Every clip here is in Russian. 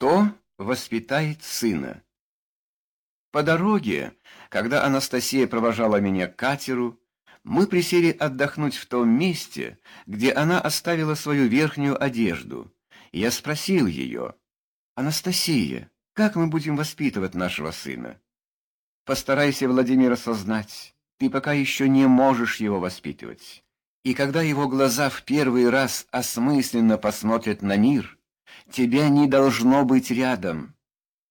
Кто воспитает сына? По дороге, когда Анастасия провожала меня к катеру, мы присели отдохнуть в том месте, где она оставила свою верхнюю одежду. Я спросил ее, «Анастасия, как мы будем воспитывать нашего сына?» «Постарайся, Владимир, осознать, ты пока еще не можешь его воспитывать. И когда его глаза в первый раз осмысленно посмотрят на мир, тебя не должно быть рядом».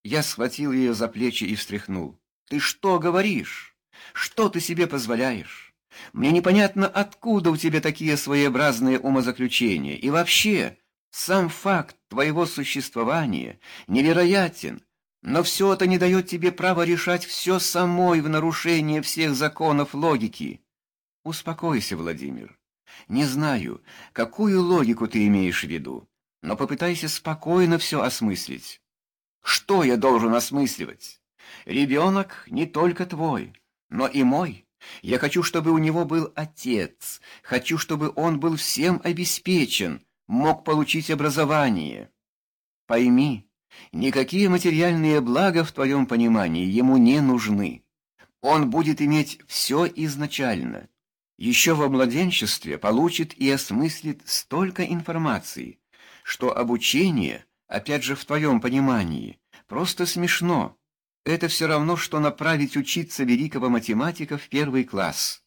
Я схватил ее за плечи и встряхнул. «Ты что говоришь? Что ты себе позволяешь?» Мне непонятно, откуда у тебя такие своеобразные умозаключения. И вообще, сам факт твоего существования невероятен, но все это не дает тебе права решать все самой в нарушение всех законов логики. Успокойся, Владимир. Не знаю, какую логику ты имеешь в виду, но попытайся спокойно все осмыслить. Что я должен осмысливать? Ребенок не только твой, но и мой. Я хочу, чтобы у него был отец. Хочу, чтобы он был всем обеспечен, мог получить образование. Пойми, никакие материальные блага в твоем понимании ему не нужны. Он будет иметь все изначально. Еще во младенчестве получит и осмыслит столько информации, что обучение, опять же в твоем понимании, просто смешно. Это все равно, что направить учиться великого математика в первый класс.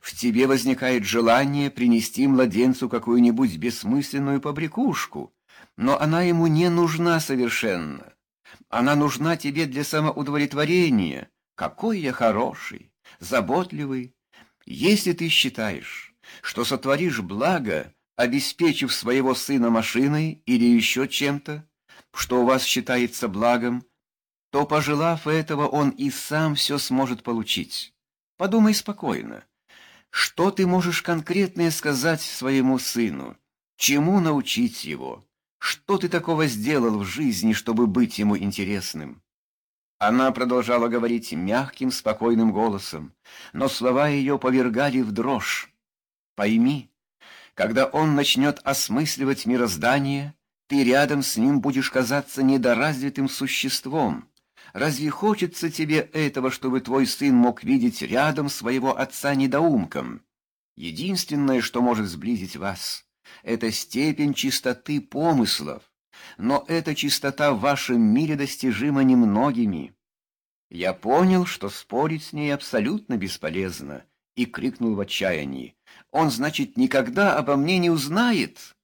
В тебе возникает желание принести младенцу какую-нибудь бессмысленную побрякушку, но она ему не нужна совершенно. Она нужна тебе для самоудовлетворения. Какой я хороший, заботливый. Если ты считаешь, что сотворишь благо, обеспечив своего сына машиной или еще чем-то, что у вас считается благом, то, пожелав этого, он и сам все сможет получить. Подумай спокойно. Что ты можешь конкретное сказать своему сыну? Чему научить его? Что ты такого сделал в жизни, чтобы быть ему интересным? Она продолжала говорить мягким, спокойным голосом, но слова ее повергали в дрожь. Пойми, когда он начнет осмысливать мироздание, ты рядом с ним будешь казаться недоразвитым существом, Разве хочется тебе этого, чтобы твой сын мог видеть рядом своего отца недоумком? Единственное, что может сблизить вас, это степень чистоты помыслов, но эта чистота в вашем мире достижима немногими. Я понял, что спорить с ней абсолютно бесполезно, и крикнул в отчаянии. Он, значит, никогда обо мне не узнает?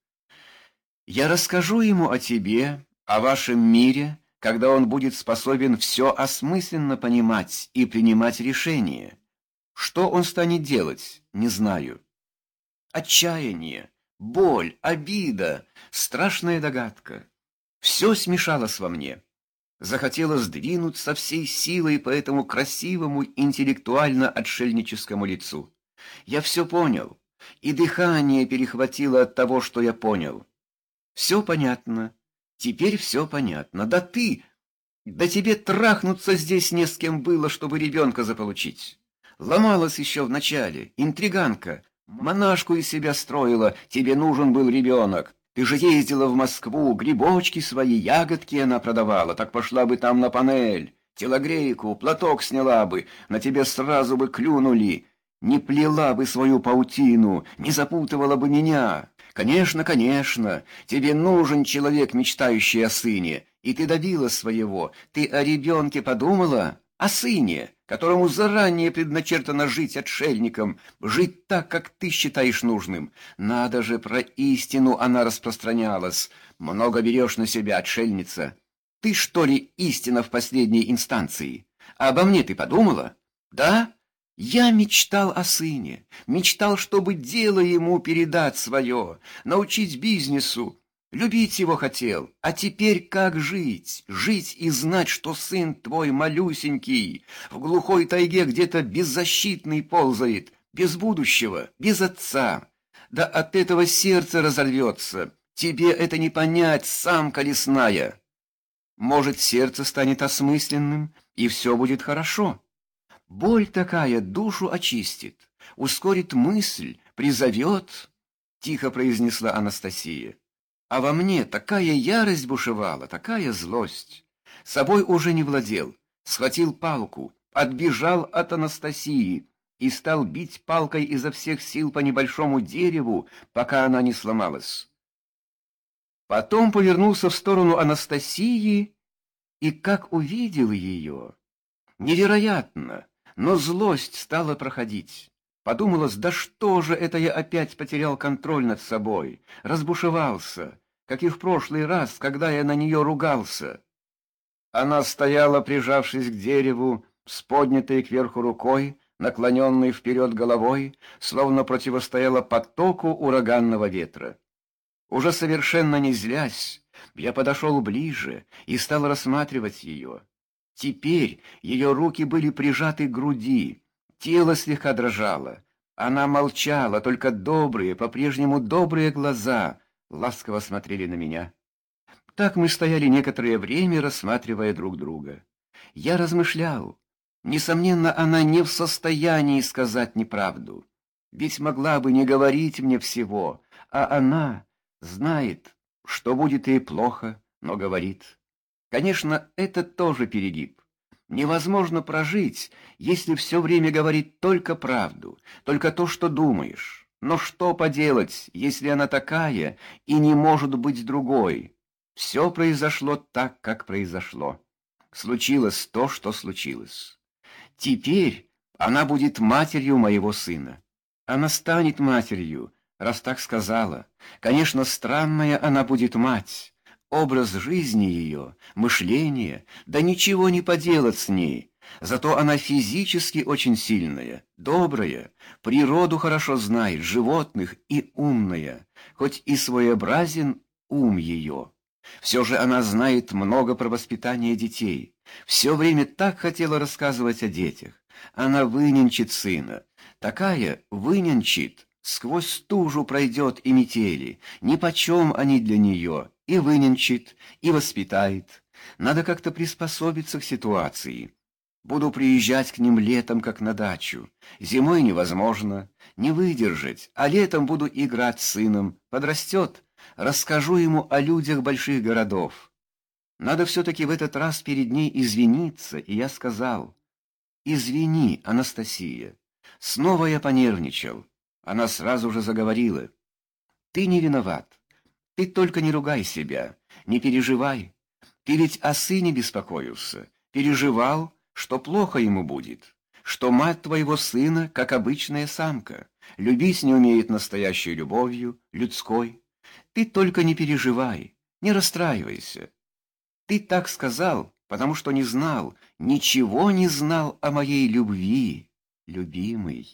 Я расскажу ему о тебе, о вашем мире, когда он будет способен все осмысленно понимать и принимать решения. Что он станет делать, не знаю. Отчаяние, боль, обида, страшная догадка. Все смешалось во мне. Захотелось двинуть со всей силой по этому красивому интеллектуально-отшельническому лицу. Я все понял, и дыхание перехватило от того, что я понял. Все понятно, Теперь все понятно. Да ты... Да тебе трахнуться здесь не с кем было, чтобы ребенка заполучить. Ломалась еще вначале, интриганка. Монашку из себя строила, тебе нужен был ребенок. Ты же ездила в Москву, грибочки свои, ягодки она продавала, так пошла бы там на панель. Телогрейку, платок сняла бы, на тебе сразу бы клюнули. Не плела бы свою паутину, не запутывала бы меня. Конечно, конечно, тебе нужен человек, мечтающий о сыне, и ты добила своего. Ты о ребенке подумала? О сыне, которому заранее предначертано жить отшельником, жить так, как ты считаешь нужным. Надо же, про истину она распространялась. Много берешь на себя, отшельница. Ты, что ли, истина в последней инстанции? Обо мне ты подумала? Да? Я мечтал о сыне, мечтал, чтобы дело ему передать свое, научить бизнесу, любить его хотел. А теперь как жить? Жить и знать, что сын твой малюсенький, в глухой тайге где-то беззащитный ползает, без будущего, без отца. Да от этого сердце разорвется. Тебе это не понять, самка лесная. Может, сердце станет осмысленным, и все будет хорошо. Боль такая душу очистит, ускорит мысль, призовет, — тихо произнесла Анастасия. А во мне такая ярость бушевала, такая злость. Собой уже не владел, схватил палку, отбежал от Анастасии и стал бить палкой изо всех сил по небольшому дереву, пока она не сломалась. Потом повернулся в сторону Анастасии и как увидел ее. Невероятно, но злость стала проходить. Подумалось, да что же это я опять потерял контроль над собой, разбушевался, как и в прошлый раз, когда я на нее ругался. Она стояла, прижавшись к дереву, с поднятой кверху рукой, наклоненной вперед головой, словно противостояла потоку ураганного ветра. Уже совершенно не злясь, я подошел ближе и стал рассматривать ее. Теперь ее руки были прижаты к груди, тело слегка дрожало. Она молчала, только добрые, по-прежнему добрые глаза ласково смотрели на меня. Так мы стояли некоторое время, рассматривая друг друга. Я размышлял. Несомненно, она не в состоянии сказать неправду. Ведь могла бы не говорить мне всего, а она знает, что будет ей плохо, но говорит. Конечно, это тоже перегиб. Невозможно прожить, если все время говорить только правду, только то, что думаешь. Но что поделать, если она такая и не может быть другой? Все произошло так, как произошло. Случилось то, что случилось. Теперь она будет матерью моего сына. Она станет матерью, раз так сказала. Конечно, странная она будет мать, образ жизни ее, мышление, да ничего не поделать с ней. Зато она физически очень сильная, добрая, природу хорошо знает, животных и умная, хоть и своеобразен ум ее. Все же она знает много про воспитание детей. Все время так хотела рассказывать о детях. Она выненчит сына. Такая выненчит, сквозь стужу пройдет и метели, нипочем они для нее, и выненчит, и воспитает. Надо как-то приспособиться к ситуации. Буду приезжать к ним летом, как на дачу. Зимой невозможно, не выдержать, а летом буду играть с сыном. Подрастет, расскажу ему о людях больших городов. Надо все-таки в этот раз перед ней извиниться, и я сказал, «Извини, Анастасия, снова я понервничал». Она сразу же заговорила. «Ты не виноват. Ты только не ругай себя, не переживай. Ты ведь о сыне беспокоился, переживал, что плохо ему будет, что мать твоего сына, как обычная самка, любить не умеет настоящей любовью, людской. Ты только не переживай, не расстраивайся. Ты так сказал, потому что не знал, ничего не знал о моей любви, любимый.